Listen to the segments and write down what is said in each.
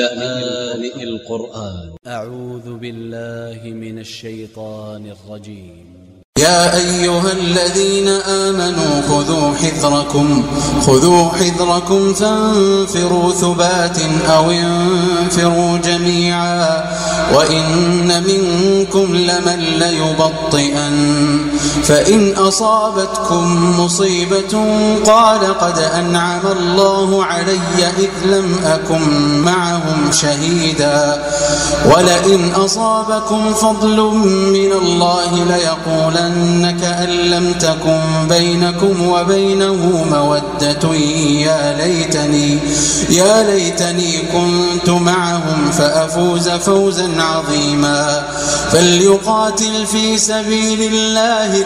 لآن القرآن. أ ع و ذ ب ا ل ل ه من ا ل ش ي ط ا ن ا ل ج ي م يا أيها الذين آمنوا خذوا حذركم خذوا حذركم فانفروا ثبات أو انفروا جميعا. وإن منكم لمن ليبطئن. فإن أصابتكم مصيبة قال قد أنعم الله علي إذ لم أكن معهم شهيدا ولئن أصابكم فضل من الله ليقولن أنك أن لم تكن بينكم وبينه مودة يا ليتني يا ليتني كنت معهم فأفوز فوزا عظيما فليقاتل في سبيل الله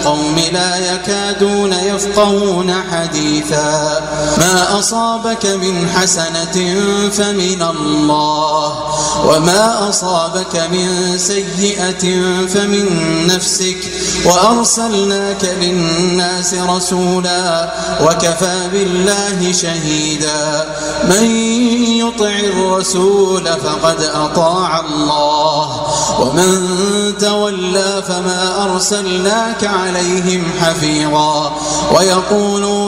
القوم لا يكادون يفقهون حديثا. ما أصابك من حسنة فمن الله وما أصابك من سيئة فمن نفسك. وأرسلناك للناس رسولا وكفى بالله شهيدا. من يطع الرسول فقد أطاع الله. ومن تولى فما أرسلناك عليهم حفيظا.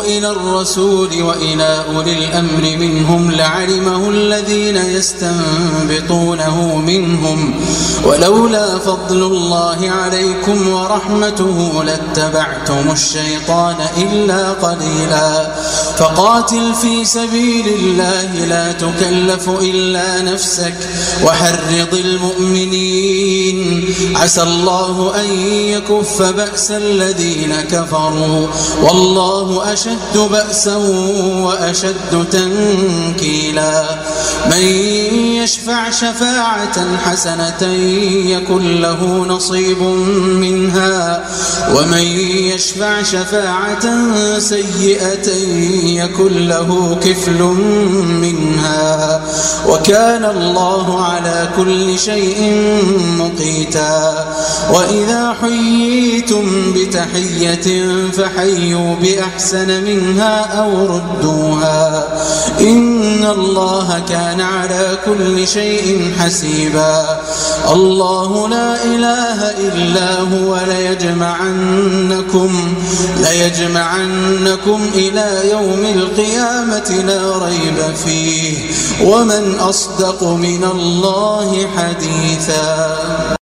إلى الرسول وإلى أولي الأمر منهم لعلمه الذين يستنبطونه منهم. ولولا فضل الله عليكم ورحمته لاتبعتم الشيطان إلا قليلا. فقاتل في سبيل الله لا تكلف إلا نفسك وحرض المؤمنين. عسى الله أن يكف بأس الذين كفروا. والله أشد بأسا وأشد تنكيلا. من يشفع شفاعة حسنة يكن له نصيب منها. ومن يشفع شفاعة سيئة يكن له كفل منها. وكان الله على كل شيء مقيتا. وإذا حييتم بتحية فحيوا بأحسن منها أو ردوها. إن الله كان على كل شيء حسيبا. الله لا إله إلا هو ليجمعنكم ليجمعنكم إلى يوم القيامة لا ريب فيه. ومن أصدق من الله حديثا.